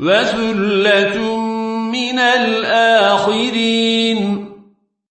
وثلة من الآخرين.